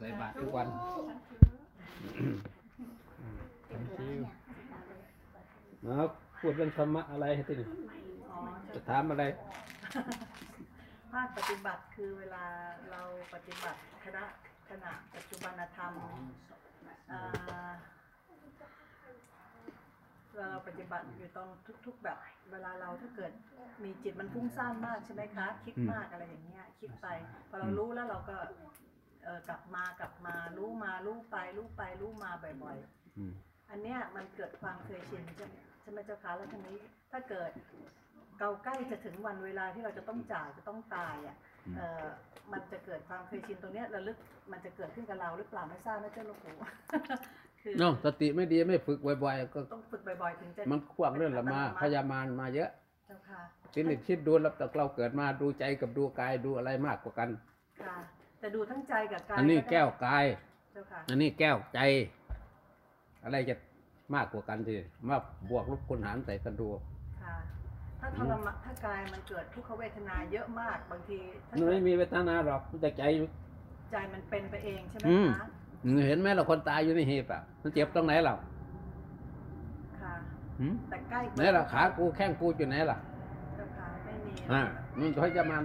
ใส่บาตรทุกวันมาพูดเรื่องธรรมะอะไรให้ติหนอ๋อจะถามอะไรภาคปฏิบัติคือเวลาเราปฏิบัติคณะขณะปัจจุบันธรรมอ่าเวลาเราปฏิบัติอยู่ตรงทุก ๆ แบบ เวลาเราถ้าเกิดมีจิตมันฟุ้งซ่านมากใช่ไหมคะ คิดอืมมากอะไรอย่างเงี้ย คิดไป พอเราอืมรู้แล้วเราก็ เออกลับมากลับมารู้มารู้ไปรู้ไปรู้มาบ่อยๆอืมอันเนี้ยมันเกิดความเคยชินใช่ไหมใช่ไหมเจ้าคะแล้วทีนี้ถ้าเกิดเราใกล้จะถึงวันเวลาที่เราจะต้องจากจะต้องตายอะอืมเออมันจะเกิดความเคยชินตรงเนี้ยระลึกมันจะเกิดขึ้นกับเราหรือเปล่าไม่ทราบนะเจ้าหลวงปู่คือเนาะสติไม่ดีไม่ฝึกบ่อยๆก็ต้องฝึกบ่อยๆถึงจะมันขวางเรื่องละมาพยามารมาเยอะเจ้าค่ะทีนี้คิดดูแล้วแต่เราเกิดมาดูใจกับดูกายดูอะไรมากกว่ากันค่ะ แต่ดูทั้งใจกับกายอันนี้ได้แก้วกาย เจ้าค่ะอันนี้แก้วใจ อะไรจะมากกว่ากันทีมาบวกลบคูณหารใส่กันดูค่ะถ้าทรมานถ้ากายมันเกิดทุกขเวทนาเยอะมากบางทีถ้ามันเกิไม่ดมีเวทนาหรอกมันแต่ใจอยู่ใจมันเป็นไปเองใช่ไหมอืม คะเห็นไหมเราคนตายอยู่ในหีบอะ มันเจ็บตรงไหนเราค่ะ หืมแต่ใกล้ไหนล่ะขากูแข้งกูอยู่ไหนล่ะเจ้าค่ะไม่มีอ่ามันพยามาร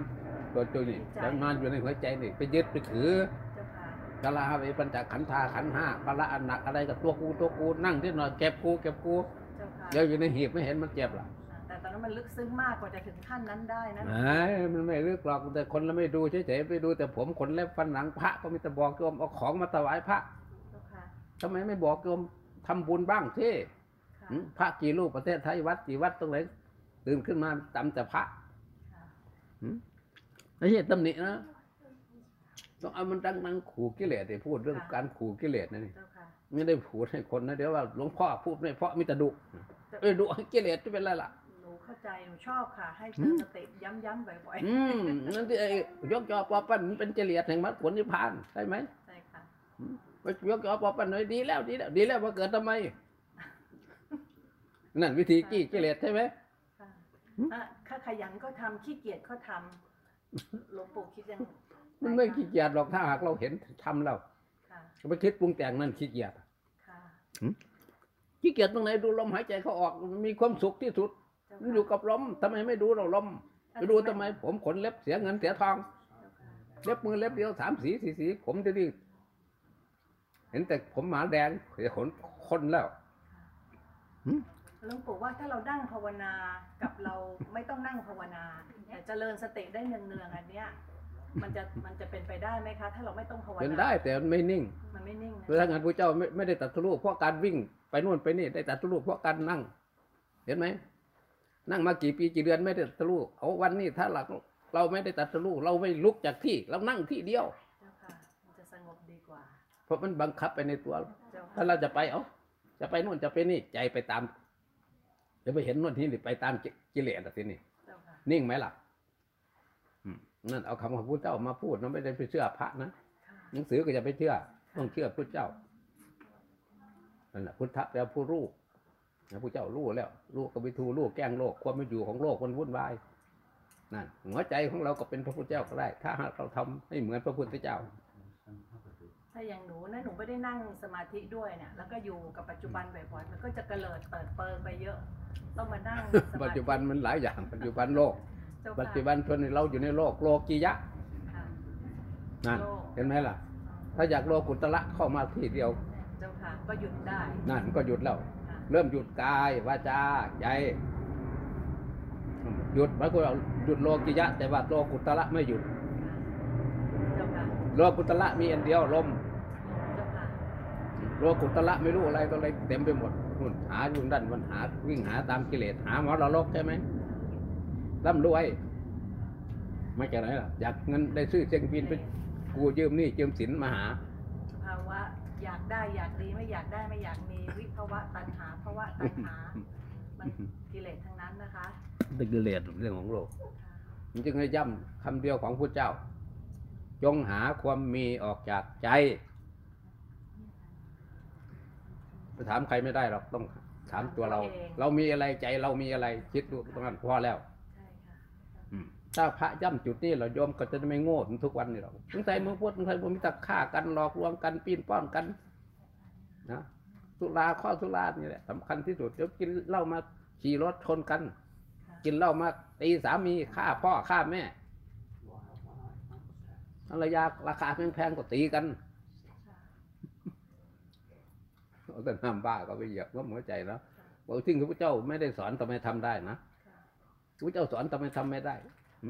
ตัวตัวนี่พยามารอยู่ในหัวใจนี่ไปยึดไปถือเจ้าค่ะกะลาเวปัญจขันธาขันธ์ห้าภาระอันหนักอะไรกับตัวกูตัวกูนั่งที่หน่อยเก็บกูเก็บกูเจ้าค่ะเดี๋ยวอยู่ในหีบไม่เห็นมันเจ็บหรอแต่ตอนนั้นมันลึกซึ้งมากกว่าจะถึงขั้นนั้นได้นะไอ้ยมันไม่ลึกหรอกแต่คนเราไม่ดูเฉยๆไปดูแต่ผมขนเล็บฟันหนังพระก็มีแต่บอกโยมเอาของมาถวายพระเจ้าค่ะทำไมไม่บอกโยมทำบุญบ้างที่ค่ะหืมพระกี่รูปประเทศไทยวัดกี่วัดตรงไหนตื่นขึ้นมาจำแต่พระค่ะหืม ไม่ใช่ตำหนินะต้องเอามันตั้งนั่งขู่กิเลสไอ้พูดเรื่องการขู่กิเลสนะนี่เจ้าค่ะไม่ได้พูดให้คนนะเดี๋ยวว่าหลวงพ่อพูดไม่เพราะมีแต่ดุเอ้ยดุให้กิเลสจะเป็นไรล่ะหนูเข้าใจหนูชอบค่ะ ให้อืเตือนมสติย้ำๆบ่อยอืมนั่นที่ไอ้ยกจอปอปั้นมันเป็นกิเลสแห่งมรรคผลนิพพานใช่ไหมๆใช่ค่ะไปยกจอปอปั้นหน่อยดีแล้วดีแล้วดีแล้วมาเกิดทำไมนั่นวิธีกี้กิเลสใช่ไหมค่ะหืมอะถ้าขยันก็ทำขี้เกียจก็ทำ หลวงปู่คิดยังมันไม่ขี้เกียจหรอกถ้าหากเราเห็นทำแล้วค่ะไปคิดปรุงแต่งนั่นขี้เกียจค่ะขี้เกียจตรงไหนดูลมหายใจเขาออกมันมีความสุขที่สุดเจ้ามันอยู่ค่ะกับลมทำไมไม่ดูเราลมไปดูทำไม ผมขนเล็บเสียเงินเสียทองเจ้าค่ะเล็บมือเล็บเดียวสามสีสี่สีผมจะดีเห็นแต่ผมหมาแดงเสียขนคนแล้ว หลวงปู่ว่าถ้าเรานั่งภาวนากับเราไม่ต้องนั่งภาวนา แต่เจริญสติได้เนืองๆอันเนี้ยมันจะมันจะเป็นไปได้ไหมคะ ถ้าเราไม่ต้องภาวนาเป็นได้แต่มันไม่นิ่ง มันไม่นิ่งนะเวลางานพระเจ้าไม่ไม่ได้ตัดสู้เพราะการวิ่งไปนู่นไปนี่ได้ตัดสู้เพราะการนั่ง เห็นไหมนั่งมากี่ปีกี่เดือนไม่ได้ตัดสู้เอาวันนี้ถ้าเราเราไม่ได้ตัดสู้เราไม่ลุกจากที่ เรานั่งที่เดียวเจ้าค่ะมันจะสงบดีกว่า เพราะมันบังคับไปในตัวเจ้าถ้าค่ะเราจะไปเอาจะไปนู่นจะไปนี่ใจไปตาม จะไปเห็นนู่นที่นี่ไปตามกิเลสอะทีนี่เจ้าค่ะนิ่งไหมล่ะอืมนั่นเอาคำของพระเจ้ามาพูดนะไม่ได้ไปเชื่อพระนะค่ะหนังสือก็จะไปเชื่อ ต้องเชื่อพระเจ้านั่นแหละพุทธะแปลว่าผู้รู้นะพระเจ้ารู้แล้วรู้ก็ไปทูรู้แกล้งโลกความไม่อยู่ของโลกมันวุ่นวายนั่นหัวใจของเราก็เป็นพระพุทธเจ้าก็ได้ ถ้าหากเราทำให้เหมือนพระพุทธเจ้า ถ้าอย่างหนูนะหนูไม่ได้นั่งสมาธิด้วยเนี่ยแล้วก็อยู่กับปัจจุบันบ่อยๆมันก็จะเกลิดเปิดเปิงไปเยอะ ต้องมานั่งสมาธิปัจจุบันมันหลายอย่าง ปัจจุบันโลก เจ้าปัจค่ะจุบันคนเราอยู่ในโลกโลกียะค่ะนั่นโลกเห็นไหมล่ะ ถ้าอยากโลกุตละเข้ามาที่เดียว เจ้าค่ะก็หยุดได้นั่นก็หยุดแล้ว ค่ะเริ่มหยุดกายวาจาใจหยุดหมายความว่าหยุดโลกิยะ แต่ว่าโลกุตละไม่หยุดเจ้าค่ะ โลกุตละมีอันเดียวลมเจ้าค่ะโลกุตละไม่รู้อะไรตัวอะไรเต็มไปหมดนู่นหาอยู่ด้านมันหาวิ่งหาตามกิเลสหาหมอระลกใช่ไหมร่ำรวยมาจากไหนล่ะอยากเงินได้ซื้อเชียงบินไปกูยืมหนี่ยืมสินมาหาภาวะอยากได้อยากดีไม่อยากได้ไม่อยากมีวิภาวะตัณหาภาวะตัณหา มันกิเลสทั้งนั้นนะคะเป็นกิเลสเรื่องของโลกค่ะมันจึงให้ย้ำคำเดียวของพระเจ้า จงหาความมีออกจากใจไปถามใครไม่ได้หรอกต้องถามตัวเรา เรามีอะไรใจเรามีอะไรคิดดูตรงนั้นพอแล้วใช่ค่ะอืมถ้าพระย่ำจุดนี้เราโยมก็จะไม่โง่ถึงทุกวันนี้หรอกสงสัยเมืองพุทธสงสัยมันมีแต่ฆ่ากันหลอกลวงกันปีนป้อนกันนะสุราข้อสุรานี่แหละสำคัญที่สุดเดี๋ยวกินเหล้ามาขี่รถชนกัน กินเหล้ามาตีสามีฆ่าพ่อฆ่าแม่ ภรรยาราคาแพงๆก็ตีกันเอาแต่น้ำบ้าก็ไปเหยียบก็หัวใจแล้วบอกที่พระเจ้าไม่ได้สอนทำไมทำได้นะพระเจ้าสอนทำไมทำไม่ได้หึ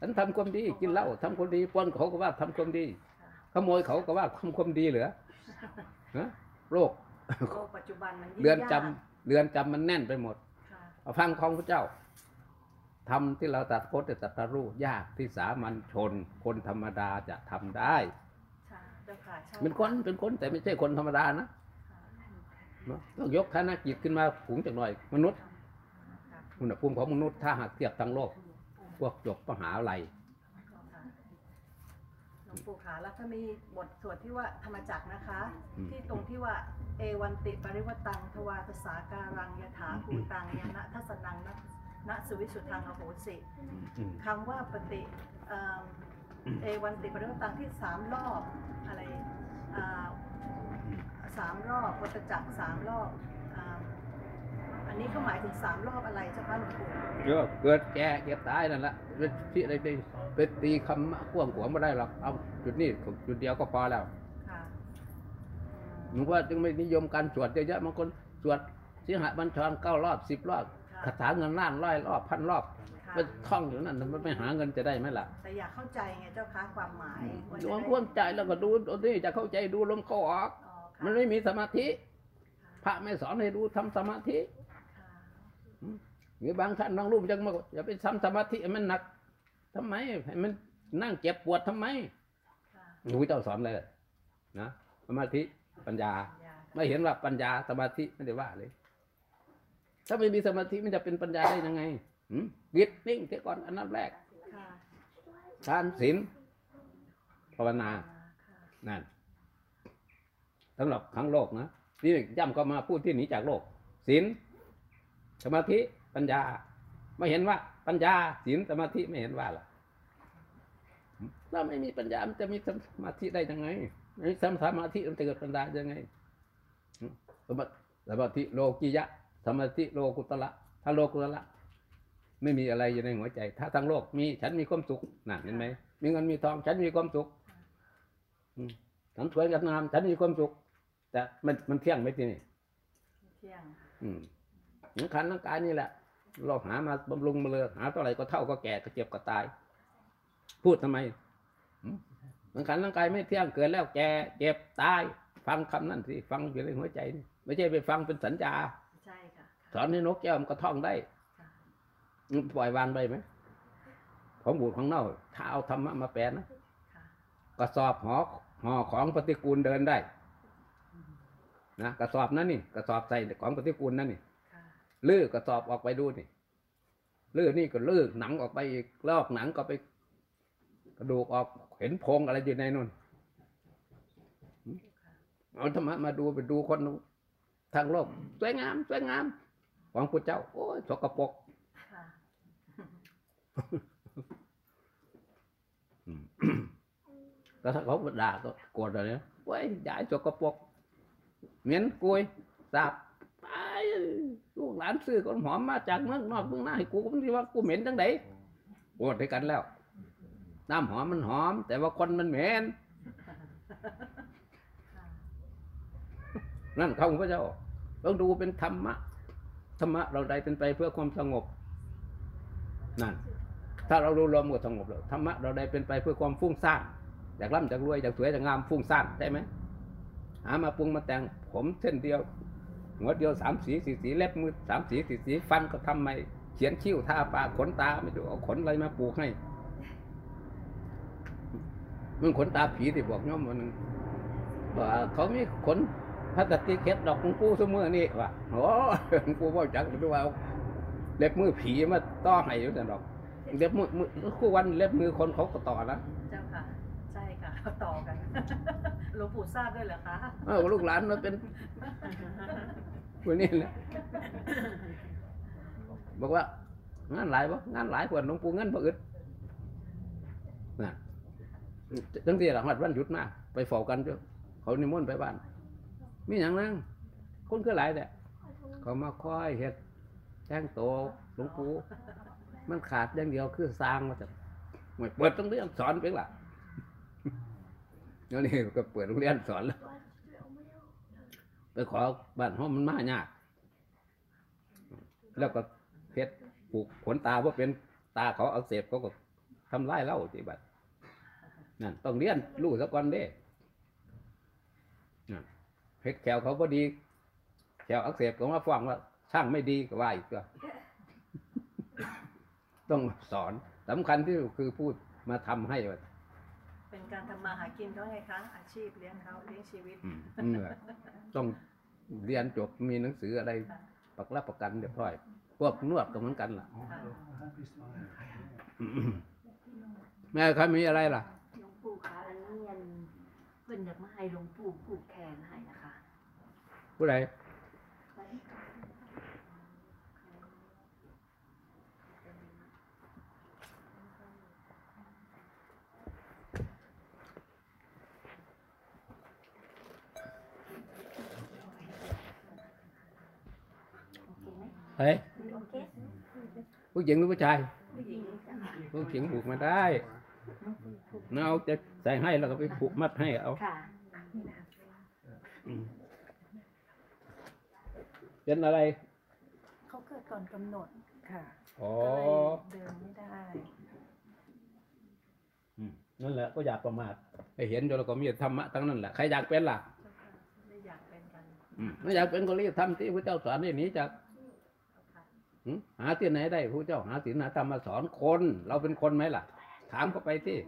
ฉันทำความดีกินเหล้าทำความดีปล้นเขาก็ว่าทำความดี ขโมยเขาก็ว่าทำความดีเหรือฮะโรคโลกปัจจุบันมันยิ่งเรือนจำยากเรือนจำมันแน่นไปหมดค่ะเอาฟังของพระเจ้า ทำที่เราตัดโคตตัดตรู้ยากที่สามัญชน คนธรรมดาจะทำได้ใช่เจ้าค่ะใช่เป็นคนเป็นคนแต่ไม่ใช่คนธรรมดานะค่ะเนอะต้องยกฐานะจิตขึ้นมาผูงจากหน่อย มนุษย์ค่ะอุณหภูมิของมนุษย์ถ้าหากเทียบทั้งโลก พวกจบมหาลัยค่ะหลวงปู่ขาแล้วถ้ามีบทสวดที่ว่าธรรมจักรนะคะอืมที่ตรงที่ว่าเอวันติปริวตังทวาตสาการังยถาภูตังยนะทัสนังนะ นะสุวิสุทธังอโหสิอืมคำว่าปฏิเอิ่มเอวันติปริวตังที่สามรอบอะไรอ่าสามรอบวัตจักรสามรอบอ่าอันนี้เขาหมายถึงสามรอบอะไรเจ้าคะหลวงปู่เดี๋ยวเกิดแก่เก็บตายนั่นแหละเป็นที่อะไรไปเป็นตีคำข่วงขวางไม่ได้หรอกเอาจุดนี้จุดเดียวก็พอแล้วค่ะหนูว่าจึงไม่นิยมการสวดเยอะๆบางคนสวดสิงหบัญชรเก้ารอบสิบรอบ คาถาเงินล้านร้อยรอบพันรอบค่ะไปท่องอยู่นั่นมันไม่หาเงินจะได้ไหมล่ะแต่อยากเข้าใจไงเจ้าคะความหมายว่าหลจะวงได้พ่วงใจแล้วก็ดูดูนี่จะเข้าใจดูลมเข้าออก อ๋อค่ะมันไม่มีสมาธิ พระไม่สอนให้ดูทำสมาธิค่ะหรือบางท่านบางรูปยังมาอย่าไปทำสมาธิให้มันหนักทำไมให้มันนั่งเจ็บปวดทำไมค่ะหนูเจ้าสอนเลยนะสมาธิปัญญายาไม่เห็นว่าปัญญาสมาธิไม่ได้ว่าเลย ถ้าไม่มีสมาธิมันจะเป็นปัญญาได้ยังไงหืมวิดนิ่งเสียก่อนอันนั้นแรกค่ะทานศีลภาวนาค่ะนั่นสำหรับทั้งโลกนะนี่ย่ำก็มาพูดที่หนีจากโลกศีลสมาธิปัญญา ไม่เห็นว่า ปัญญาศีลสมาธิไม่เห็นว่าล่ะถ้าไม่มีปัญญามันจะมีสมาธิได้ยังไงไม่มีสมาธิมันจะเกิดปัญญายังไงหืมสมาสมาธิโลกิยะ สมาธิโลกุตละถ้าโลกุตละ ไม่มีอะไรอยู่ในหัวใจ ถ้าทั้งโลกมีฉันมีความสุขนั่นเห็นไหมมีเงินมีทอง ฉันมีความสุขอืมฉันสวยงาม ฉันมีความสุข แต่มันมันเที่ยงไหมที่นี่เที่ยง อืมสังขารร่างกายนี่แหละ เราหามาบำรุงมาเลยหาเท่าไหร่ก็เท่าก็แก่ก็เจ็บก็ตาย พูดทำไมอืมสังขารร่างกายไม่เที่ยงเกิดแล้วแก่เจ็บตาย ฟังคำนั่นสิฟังอยู่ในหัวใจนี่ไม่ใช่ไปฟังเป็นสัญญาใช่ค่ะ สอนให้นกแก้วมันก็ท่องได้ปล่อยวางไปไหมของบูดของเน่าถ้าเอาธรรมะมาแปลนะกระสอบห่อห่อของปฏิกูลเดินได้นะกระสอบนั้นนี่กระสอบใส่ของปฏิกูลนั่นนี่ลื้อกระสอบออกไปดูนี่ลื้อนี่ก็ลื้อหนังออกไปอีกลอกหนังก็ไป กระดูกออกเห็นโพงอะไรอยู่ในนู่นเอาธรรมะมาดูไปดูคนทางโลกสวยงามสวยงาม ของพระเจ้า โอ้ยสกปรกค่ะแล้วถ้าเขาด่าก็โกรธเลยนะเว้ยยายสกปรกเหม็นกุยสาบไปลูกหลานซื้อคนหอมมาจากเมืองนอกเมืองหน้าให้กูก็ไม่รู้ว่ากูเหม็นจังไดโกรธให้กันแล้วน้ำหอมมันหอม แต่ว่าคนมันเหม็นค่ะนั่นของพระเจ้าต้องดูเป็นธรรมะ ธรรมะเราใดเป็นไปเพื่อความสงบนั่นถ้าเรารู้รวมก็สงบแล้วธรรมะเราใดเป็นไปเพื่อความฟุ้งซ่านอยากร่ำอยากรวยอยากสวยอยากงามฟุ้งซ่านใช่ไหมหามาปรุงมาแต่งผมเส้นเดียวหัวเดียวสามสีสี่สีเล็บมือสามสีสี่สีฟันก็ทำไมเขียนคิ้วทาปากขนตาไม่รู้เอาขนอะไรมาปลูกให้มันขนตาผีที่บอกโย่อมวันหนึงว่าเขามีขน พลาสติกเก็ดดอกของกูเสมอนี่ว่ะโอ้หลวงปู่บอกจักหรือว่าเอาเล็บมือผีมาต้อให้อยู่แต่ดอก เล็บมือมือคู่วันเล็บมือคนเขาก็ต่อนะเจ้าค่ะใช่ค่ะเขาต่อกันหลวงปู่ทราบด้วยเหรอคะเออลูกหลานมันเป็นคนนี้แหละบอกว่างานหลายปะงานหลายกว่าหลวงปู่เงินบ่อึดน่ะทั้งที่หลังวัดวันหยุดมาไปเฝ้ากันเจ้าเขานิมนต์ไปบ้าน มีอย่างนั้นคนก็หลายแต่เขามาคอยเฮ็ดแจ้งโตวหลวงปู่มันขาดอย่างเดียวคือสร้างมาจากไม่เปิดโรงเรียนสอนเป็นล่ะแล้วนี่ก็เปิดโรงเรียนสอนแล้วไปขอบ้านห้องมันมายากแล้วก็เพชรปลูกขนตาว่าเป็นตาเขาอักเสบเขาก็ทำร้ายเล่าที่บัดนั่นต้องเรียนรู้สักวันเด้นั่น เพชรแขวเขาพอดี แขวอักเสบก็มาฟังว่าช่างไม่ดีก็ว่าอีกก็ต้องสอนสำคัญที่สุดคือพูดมาทำให้ว่าเป็นการทำมาหากินเขาไงคะอาชีพเลี้ยงเขาเลี้ยงชีวิตอืมอืมต้องเรียนจบมีหนังสืออะไรปักรับประกันเรียบร้อยพวกนวดก็เหมือนกันล่ะค่ะอืมแม่ครับมีอะไรล่ะ หลวงปู่คะอันนี้ยันเพิ่นอยากมาให้หลวงปู่ผูกแขนให้นะคะผู้ใดเฮ้ยโอเคผู้หญิงหรือผู้ชายผู้หญิงจ้ะผู้หญิงผูกมาได้ เอาจะใส่ให้แล้วก็ไปผูกมัดให้เอาค่ะอืมเป็นอะไร เขาเกิดก่อนกำหนดค่ะอ๋อก็เลยเดินไม่ได้อืมนั่นแหละก็อยากประมาทให้เห็นอยู่แล้วก็มีธรรมะทั้งนั้นแหละใครอยากเป็นล่ะไม่อยากเป็นกันอืมไม่อยากเป็นก็รีบทำที่พระเจ้าสอนให้หนีจากค่ะหึหาที่ไหนได้พระเจ้าหาศีลหาธรรมมาสอนคน เราเป็นคนไหมล่ะ ถามเขาไปที่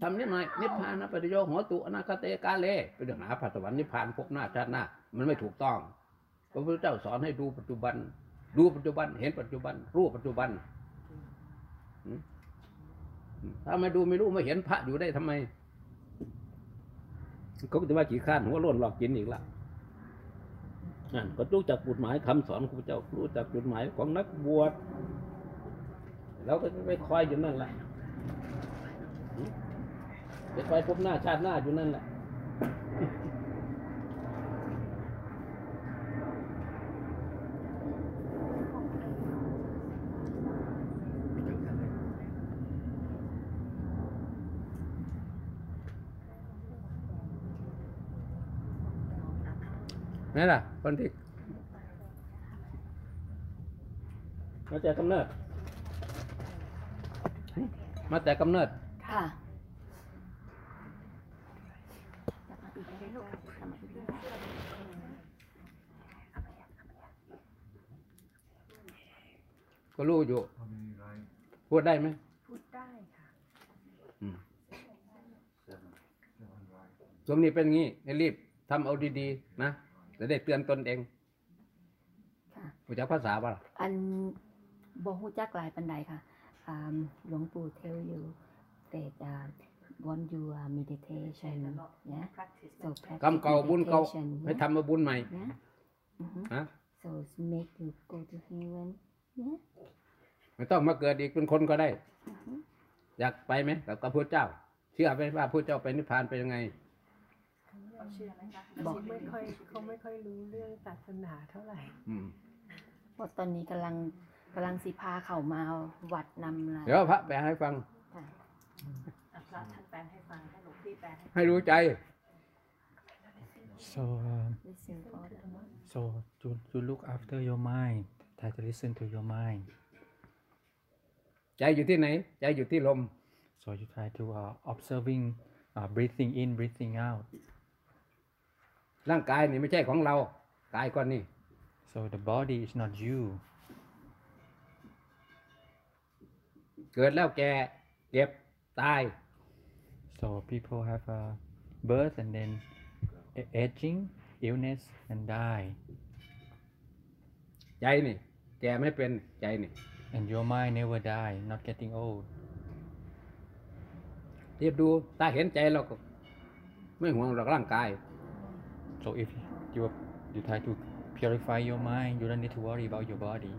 ทำนิดหน่อยนิพพานะปฏิโยโหตุอนาคเตกาเลไปเรื่องหาปัจจุบันนิพพานพบหน้าชาติหน้า มันไม่ถูกต้องพระพุทธเจ้าสอนให้ดูปัจจุบัน ดูปัจจุบันเห็นปัจจุบัน รู้ปัจจุบันหึถ้าไม่ดูไม่รู้ไม่เห็นพระอยู่ได้ทำไมเขาก็จะว่ากี่ข้านหัวโล้นหลอกกินอีกละนั่นก็รู้จักจุดหมายคำสอนของพระเจ้ารู้จักจุดหมายของนักบวชเราก็จะไปคอยอยู่นั่นแหละหืม จะไปพบหน้าชาติหน้าอยู่นั่นแหละนั่นล่ะคนที่มาแต่กำเนิด มาแต่กำเนิด ค่ะจับมาอีกเลยลูกจับมาอีกเลย ก็รู้อยู่พูดได้ไหมพูดได้ค่ะอืมช่วงนี้เป็นงี้ให้รีบทำเอาดีๆ นะจะได้เตือนตนเองค่ะรู้จักภาษาป่ะล่ะอันบ่ฮู้จักหลายปานใดค่ะอ่าหลวงปู่ tell you that uh, want you uh, meditation เนี่ย practice so practice กรรมเก่าบุญเก่า meditation ให้ทำมาบุญใหม่เนี่ยอือฮึ ฮะ so it's make you go to heaven เนี่ย ไม่ต้องมาเกิดอีกเป็นคนก็ได้ อยากไปไหมกับกับพระเจ้า เชื่อไหมว่าพระเจ้าไปนิพพานไปยังไงเขาเชื่อไหมคะบอกไม่ค่อยเขาไม่ค่อยรู้เรื่องศาสนาเท่าไหร่อืมเพราะตอนนี้กำลังกำลังสิพาเขามาวัดนำละเดี๋ยวพระแปลให้ฟังค่ะอะพระท่านแปลให้ฟังให้หลวงพี่แปลให้ให้รู้ใจ So, um, listen for the so you, you look after your mind. Try to listen to your mind. ใจอยู่ที่ไหน ใจอยู่ที่ลม So you try to uh, observing, uh, breathing in, breathing out. ร่างกายนี่ไม่ใช่ของเรา กายก้อนนี่ So the body is not you. เกิดแล้วแก่เก็บตาย So people have uh, birth and then a- aging, illness, and die. ใจนี่ แก่ไม่เป็นใจนี่ And your mind never die, not getting old. เรียบดูถ้าเห็นใจเราก็ ไม่ห่วงหรอกร่างกาย So if you you try to purify your mind, you don't need to worry about your body.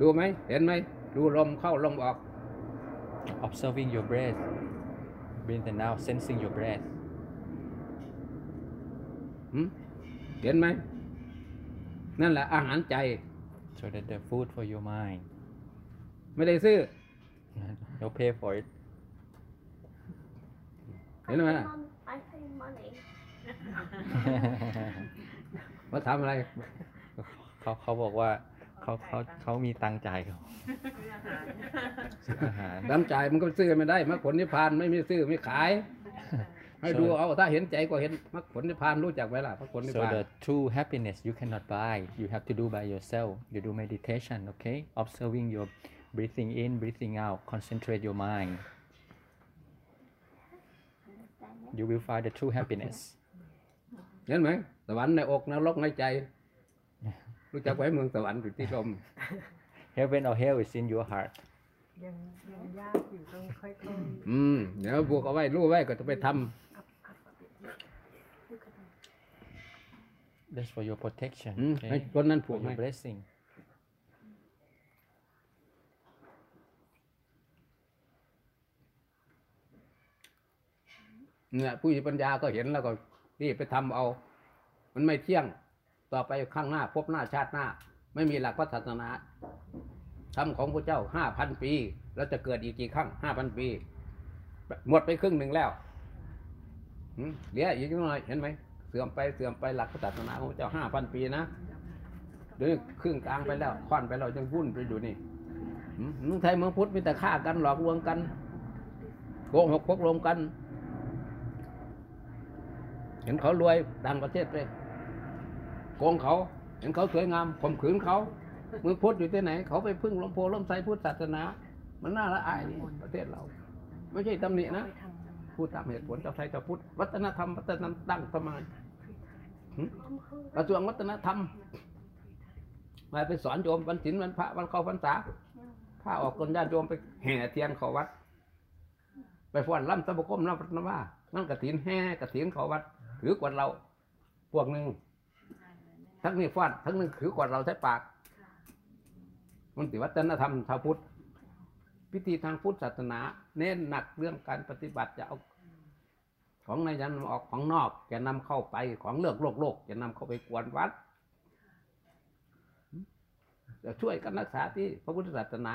ดูไหมเห็นไหมดูลมเข้าลมออก observing your breath breathe and now sensing your breath หืมเห็นไหมนั่นแหละอาหารใจ so that the food for your mind ไม่ได้ซื้อ no pay for it เห็นไหม I pay money. ว่าทำอะไร เขาเขาบอกว่าเขาเขาเขามีตังค์จ่ายเขาซื้ออาหารน้ำใจายมันก็ซื้อไม่ได้มรรคผลนิพพานไม่มีซื้อไม่ขาย ให้ดูเอาถ้าเห็นใจก็เห็นมรรคผลนิพพานรู้จักไหมล่ะมรรคผลนิพ so พาน the true happiness you cannot buy you have to do by yourself you do meditation okay observing your breathing in breathing out concentrate your mind you will find the true happiness เห็นไหมสวรรค์ในอกนรกในใจ รู้จักไว้เมืองสวรรค์อยู่ที่ลม heaven or hell is in your heart ยังยังยากอยู่ต้องค่อยอืม เดี๋ยวบวกเอาไว้รู้ไว้ก็จะไปทำ that's for your protection อืม okay? ให้คนนั้นผู for กให้ your blessing เนี่ยผู้มีปัญญาก็เห็นแล้วก็รีบไปทำเอา มันไม่เที่ยง ต่อไปข้างหน้า พบหน้าชาติหน้า ไม่มีหลักพระศาสนาทำของพระเจ้าห้าพันปี แล้วจะเกิดอีกกี่ครั้งห้าพันปี หมดไปครึ่งหนึ่งแล้วหืมเหลืออีกนิดหน่อยเห็นไหม เสื่อมไปเสื่อมไปหลักศาสนาของเจ้าห้าพันปีนะเดี๋ยวครึ่งกลางไปแล้วค่อนไปเรายังวุ่นไปอยู่นี่มเมืองไทยเมืองพุทธมีแต่ฆ่ากันหลอกลวงกันโกหกพกลมกัน เห็นเขารวยต่างประเทศไปโกงเขา เห็นเขาสวยงามข่มขืนเขาเมืองพุทธอยู่ที่ไหน เขาไปพึ่งหลวงโพลวงไทรพุทธศาสนา มันน่าละอายนี่ประเทศเรา ไม่ใช่ตำหนินะ พูดตามเหตุผลเจ้าไทยเจ้าพุทธวัฒนธรรมวัฒนธรรมตั้งสมัยกระทรวงวัฒนธรรมมาไปสอนโยมวันศีลวันพระวันเข้าพรรษาพาออกคนญาติโยมไปแห่เทียนเขาวัด ไปฟ้อนล่ำตะบกมล่ำนว่านั่งกระถินแห่กระถินเขาวัดถือกวดเรา พวกหนึ่งทั้งนี้ฟ้อนทั้งนึงถือกวดเราใช้ปากมันติวัฒนธรรมชาวพุทธพิธีทางพุทธศาสนา เน้นหนักเรื่องการปฏิบัติจะเอา ของในยันออกของนอกจะนำเข้าไปของเลือกโลกโลกจะนำเข้าไปกวนวัดจะช่วยกันรักษาที่พระพุทธศาสนา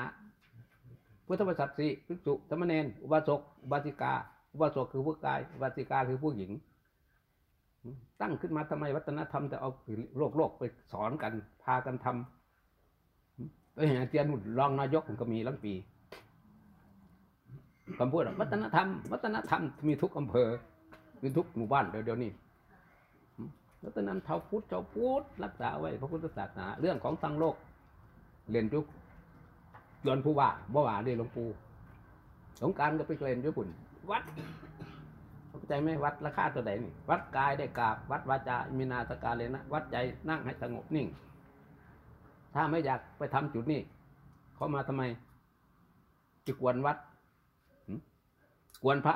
พุทธบริษัทสี่ภิกษุสามเณรอุบาสกอุบาสิกา อุบาสกคือผู้กาย อุบาสิกาคือผู้หญิง ตั้งขึ้นมาทำไมวัฒนธรรมจะเอาโลกโลกไปสอนกัน พากันทำไปเห็นอาเจียนนู่นรองนายกมันก็มีลังปีคำพูดวัฒนธรรม วัฒนธรรมมีทุกอำเภอ มีทุกหมู่บ้านเดี๋ยวเดี๋ยวนี้วัฒนธรรมชาวพุทธชาวพุทธรักษาไว้พระพุทธศาสนา เรื่องของทางโลกเรียนจุกยอนผู้ว่าบ่ว่าเรียหลวงปู่สงการก็ไปเรียนญี่ปุ่นวัดเข้าใจไหมวัดราคาตัวไหนนี่วัดกายได้กราบ วัดวาจามีนาสการเลยนะวัดใจนั่งให้สงบนิ่ง ถ้าไม่อยากไปทำจุดนี้เขามาทำไมจะกวนวัดกวนพระ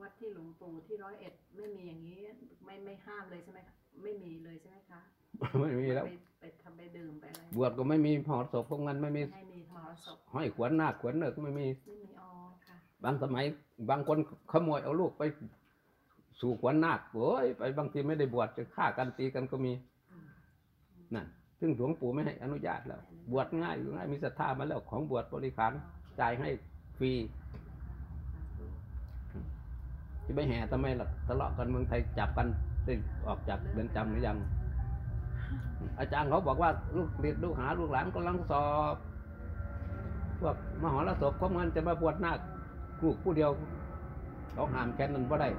วัดที่หลว งปู่ที่ร้อยเอ็ดไม่มีอย่างนี้ไม่ไม่ห้ามเลยใช่ไหมคะไม่มีเลยใช่ไหมคะไม่มีแล้ว ไปไปทำไปดื่มไปอะไรบวชก็ไม่มีหอศพพวกนั้นไม่มีให้มีมหรสพห้อยขวนหน้าขวนเนิกก็ไม่มีไม่มีอ๋อค่ะบางสมัยบางคนขโมยเอาลูกไปสู่ขวัญนาคโอ้ยไปบางทีไม่ได้บวชจะฆ่ากันตีกันก็มีนั่นซึ่งหลวงปู่ไม่ให้อนุญาตแล้ว บวชง่ายอยู่ง่ายมีศรัทธามาแล้วของบวชบริขารจ่ายให้ฟรี จะไปแห่ทำไมล่ะทะเลาะกันเมืองไทยจับกันได้ออกจากเรือนจำหรือยัง อาจารย์เขาบอกว่าลูกเรียนลูกหาลูกหลานกำลังสอบพวกมหรสพของมันจะมาบวชนาคลูกผู้เดียว เขาห้ามแค่นั้นบ่ได้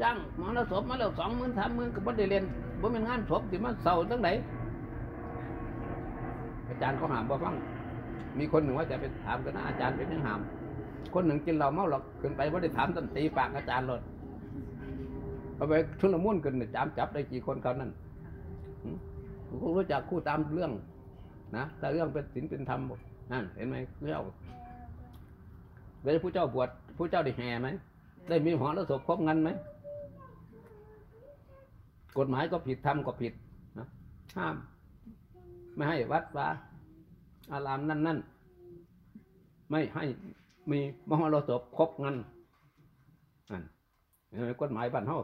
จ้างมหรสพมาแล้วสองหมื่นสามหมื่นก็บ่ได้เรียนบ่เป็นงานศพที่มันเศร้าตั้งไหนอาจารย์เขาหามบ่ฟังมีคนหนึ่งว่าจะไปถามกันนะอาจารย์เป็นยังหาม คนหนึ่งกินเหล้าเมาหรอกขึ้นไปบ่าได้ถามตันตีปากอาจารย์เลยเอาไปชุนละมุนกันจามจับได้กี่คนเขานั่นผมก็รู้จักคู่ตามเรื่อง นะแต่เรื่องเป็นศีลเป็นธรรมนั่นเห็นไหมเจ้าเวลาผู้เจ้าบวชผู้เจ้าได้แห่ไหมได้มีหอและศพครบงันไหมกฎหมายก็ผิดธรรมก็ผิดนะห้าม ไม่ให้วัดว่าอารามนั่นนั่นไม่ให้ มีมหรสพครบงันนั่นเห็นกฎหมายบ้านเฮา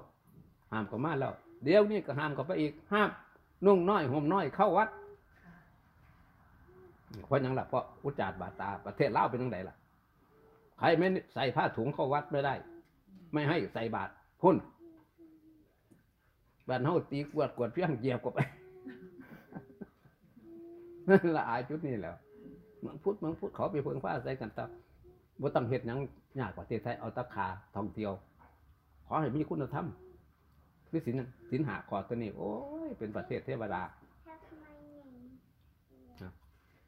ห้ามก็มาแล้ว เดี๋ยวนี้ก็ห้ามก็ไปอีกห้ามนุ่งน้อยห่มน้อยเข้าวัดเพราะยังล่ะเพราะอุจจาระบาตา ประเทศลาวเป็นยังไงล่ะ ใครไม่ใส่ผ้าถุงเข้าวัดไม่ได้ ไม่ให้ใส่บาตรพุ่นบ้านเฮาตีกวดกวดเพียงเหยียบก็ไปละอายจุดนี้แล้วเมืองพุทธเมืองพุทธเขาไปเพิ่งฟ้าใส่กันตา บ่ต้องเฮ็ดหยังยากกว่าประเทศไทยเอาแตะขาท่องเที่ยว ขอให้มีคุณธรรมคือศีลน่ะศีลหาขอตัวนี้ โอ้ย เป็นประเทศเทวดานะ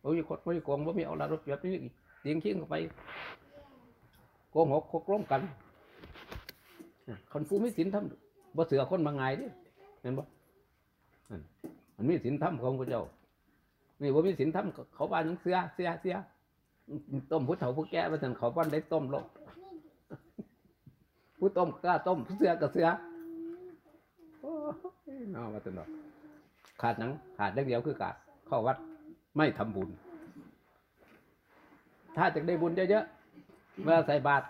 โอ้ยคนไม่โกงบ่มีเอาละรบเปรียบนี่เตียงขี้งเข้าไปโกงหกโกกล้มกันน่ะคนผู้มีศีลธรรมบ่เสือคนมาไงายเดิเห็นบ่นั่นมันมีศีลธรรมของพระเจ้านี่ว่ามีศีลธรรมก็เขาบ้านยังเสือเสือเสือ ต้มผู้เฒ่าผู้แก่มาถึงเขาบ้านได้ต้มลกผู้ต้มกล้าต้มผู้เสือกับเสือโอ้ยน่ามาตลอดขาดหนังขาดอย่างเดียวคือขาดเข้าวัดไม่ทำบุญ ถ้าจะได้บุญเยอะๆเมื่อใส่บาตร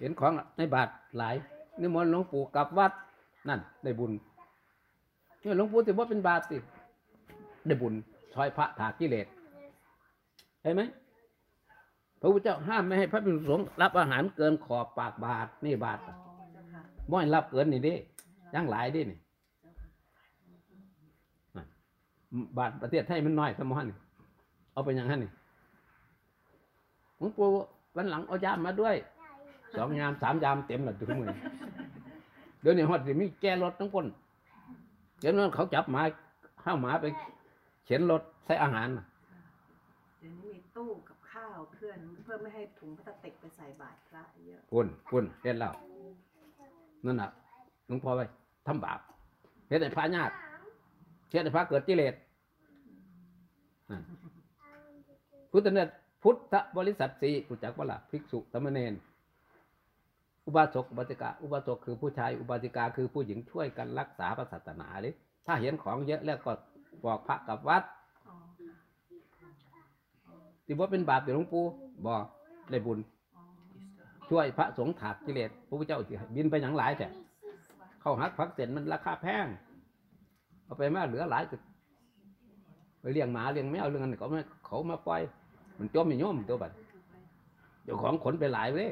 เห็นของในบาตรหลายนิมนต์หลวงปู่กลับวัด นั่น ได้บุญเนี่ยหลวงปู่ถือว่าเป็นบาตรสิได้บุญซอยพระถากิเลส เห็นไหมพระพุทธเจ้าห้ามไม่ให้พระภิกษุสงฆ์รับอาหารเกินขอบปากบาทนี่บาทอ๋อเจ้าค่ะบ่ให้รับเกินนี่เดิยังหลายเดินี่นั่นบาทประเทศไทยมันน้อยสมอนี่เอาไปอย่างนั้นนี่หลวงปู่วันหลังเอายามมาด้วยสองยามสามยามเต็มหลัทุกมือเดี๋ยวนี้ฮอดสิมีแก้รถทั้งคนเดี๋ยวนั้นเขาจับหมาข้าวหมาไป เข็นรถใส่อาหารน่ะเดี๋ยวนี้มี ตู้กับข้าวเพื่อนเพื่อไม่ให้ถุงพลาสติกไปใส่บาตรพระเยอะปุ่นปุ่นเห็นแล้วนั่นน่ะหลวงพ่อไปทำบาปเฮ็ดให้พระญาติเฮ็ดให้พระเกิดกิเลสพุทธเนตรพุทธบริษัทสี่รู้จักว่าล่ะภิกษุสามเณรอุบาสกอุบาสิกาอุบาสกคือผู้ชายอุบาสิกาคือผู้หญิงช่วยกันรักษาพระศาสนาเลยถ้าเห็นของเยอะแล้วก็บอกพระกับวัด ที่ว่าเป็นบาปเดี๋ยวหลวงปู่บอกได้บุญอ๋อช่วยพระสงฆ์ถากกิเลสพระพุทธเจ้าสิให้บินไปอย่างหลายแต่เข้าหักพักเสร็จมันราคาแพงเอาไปมาเหลือหลายจุดไปเลี้ยงหมาเลี้ยงแมวเรื่องนั้นเขาไม่เขามาปล่อย มันจมไม่ย่อมตัวบัดเจ้าของขนไปหลายเลย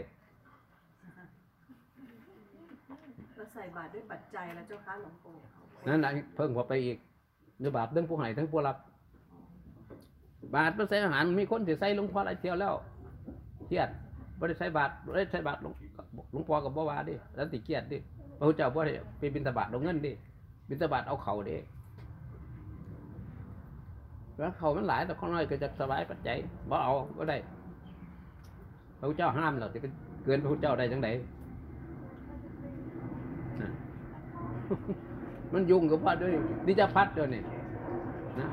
แล้วใส่บาตรด้วยปัจจัยแล้วเจ้าค่ะหลวงปู่นั่นน่ะเพิ่งพอไปอีกเนื้อบาปเรื่องผู้ให้ทั้งผู้รับ บาทมันใส่อาหารมีคนที่ใส่หลวงพ่อหลายเที่ยวแล้วเครียดบ่ได้ใส่บาทบ่ได้ใส่บาทหลวงหลวงพ่อกับบ่วาดิแล้วติเครียดดิพระเจ้าบ่ได้ไปบิณฑบาตเอาเงินดิบิณฑบาตเอาเข่าดิแล้วเขามันหลายแต่ข้างน้อยก็จะสบายปัจจัยบ่เอาก็ได้พระเจ้าห้ามเราจะเป็นเกินพระเจ้าได้จังไดมันยุ่งกับพระด้วยนิจพัฒน์ด้วยนี่นะ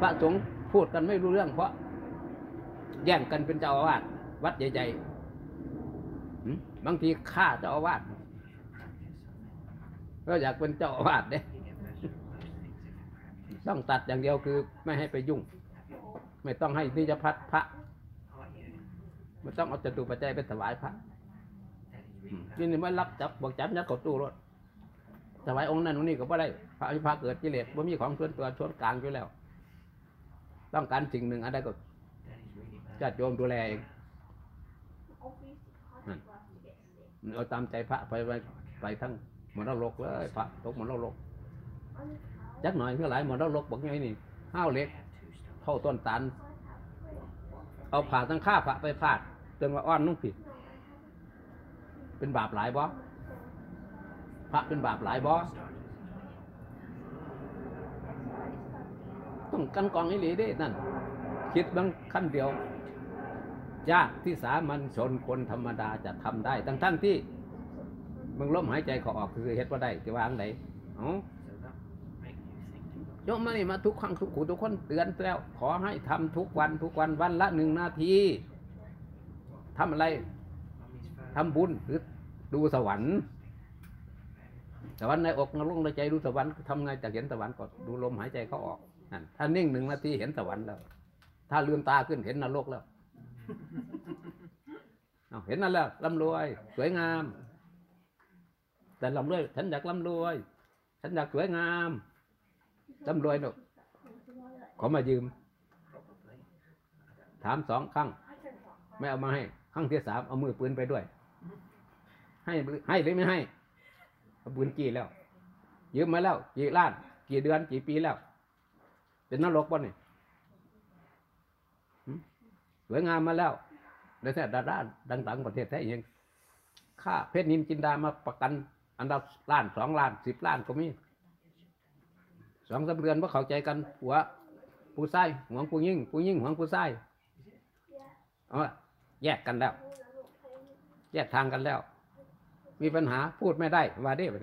พระสงฆ์ พูดกันไม่รู้เรื่องเพราะ แย่งกันเป็นเจ้าอาวาสวัดใหญ่ๆบางทีฆ่าเจ้าอาวาสก็อยากเป็นเจ้าอาวาสเด้ต้องตัดอย่างเดียวคือไม่ให้ไปยุ่ง ไม่ต้องให้นิจพัฒน์พระไม่ต้องเอาจตุปัจจัยไปถวายพระนี่นี่ไม่รับจับบอกจับยัดกดตู้รถถวายองค์นั้นองค์นี้ก็บ่ได้พระอภิพาเกิดกิเลสบ่มีของส่วนตัวส่วนกลางอยู่แล้ว ต้องการสิ่งหนึ่งอะไรก็จัดโยมดูแลเองนั่นเอาตามใจพระไปไปไปทั้งมรรกเลยพระตกมรรกจักหน่อยเท่าไหร่มรรกบอกไงนี่ห้าวเล็กเท่าต้นตาลเอาผ่าตั้งข้าพระไปฟาดจนว่าอ้อนนุ่งผิด เป็นบาปหลายบ่พระเป็นบาปหลายบ่ ต้องกันกองให้หลีเด้นั่น คิดบางขั้นเดียวยากที่สามัญชนคนธรรมดาจะทำได้ ทั้งทั้งที่มึงลมหายใจเขาออกคือเฮ็ดว่าได้จะวางไหนเอ้ายกมานี่มาทุกครั้งทุกขูทุกคนเตือนแล้ว ขอให้ทำทุกวันทุกวันวันละหนึ่งนาทีทำอะไรทำบุญหรือดูสวรรค์สวรรค์ในอกนรกในใจดูสวรรค์ทำไงจะเห็นสวรรค์ก็ดูลมหายใจเขาออก ถ้านิ่งหนึ่งนาทีเห็นสวรรค์แล้ว ถ้าลืมตาขึ้นเห็นนรกแล้วเห็นนั่นแล้วร่ำรวย สวยงาม แต่ร่ำรวย ฉันอยากร่ำรวย ฉันอยากสวยงามร่ำรวยเนอะขอมายืม ถามสองครั้งไม่เอามาให้ครั้งที่สามเอามือปืนไปด้วย ให้ให้หรือไม่ให้เอาปืนกี่แล้วยืมมาแล้ว กี่ล้าน กี่เดือน กี่ปีแล้ว เป็นนรกป่ะนี่สวยงามมาแล้วในแท้ดาราดังต่างประเทศแท้ยังค่าเพชรนินจินดามาประกัน อันดับล้านสองล้านสิบล้านก็มีสองสามเดือนว่าเข้าใจกันหัวผู้ชายหวงผู้ยิ่งผู้ยิ่งหวงผู้ชายเอาละแยกกันแล้ว แยกทางกันแล้ว มีปัญหาพูดไม่ได้ว่าได้ไป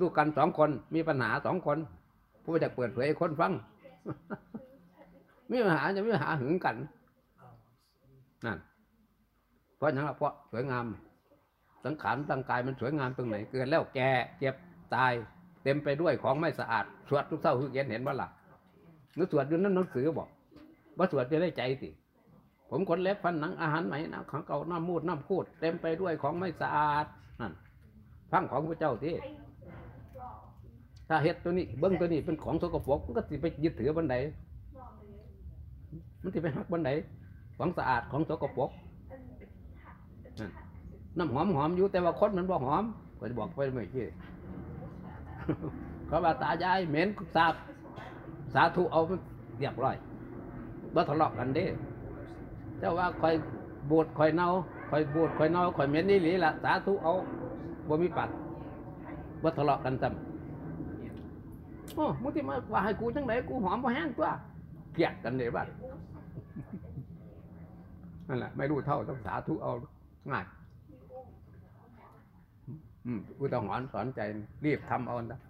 ลูกกันสองคนมีปัญหาสองคนผู้จะเปิดเผยให้คนฟัง มีปัญหาจะมีปัญหาหึงกันนั่นเพราะอย่างนั้นเพราะสวยงาม สังขารร่างกายมันสวยงามตรงไหน เกิดแล้วแก่เจ็บตาย เต็มไปด้วยของไม่สะอาดสวดทุกเท่าทุกเย็นเห็นว่าล่ะนึกสวดอยู่นั่นหนังสือบอกว่าสวดจะได้ใจสิผมขนเล็บฟันหนังอาหารไหมน้ำขังเก่าน้ำมูดน้ำคูด เต็มไปด้วยของไม่สะอาดนั่นฟังของพระเจ้าที่ ถ้าเฮ็ดตัวนี้เบิ้งตัวนี้เป็นของสกปรกมันก็สิไปยึดถือบันไดมันสิไปหักบันไดของสะอาดของสกปรกน้ำหอมหอมอยู่แต่ว่าคนมันบ่หอมก็จะบอกไปไม่ใช่เขาว่าตายายเหม็นสาบสาธุเอาเรียบร้อยบ่ทะเลาะกันเด้เจ้าว่าคอยบูดคอยเน่าคอยบูดคอยเน่าคอยเหม็นนี่หลีละสาธุเอาบ่มีปัดบ่ทะเลาะกันซ้ำ โอ้มึงที่มาว่าให้กูจังไหนกูหอมพอแห้งตัวเกลียดกันเลยบ้านนั่นแหละไม่รู้เท่าต้องสาธุเอาง่ายอืมอุตหอนสอนใจรีบทำเอานะ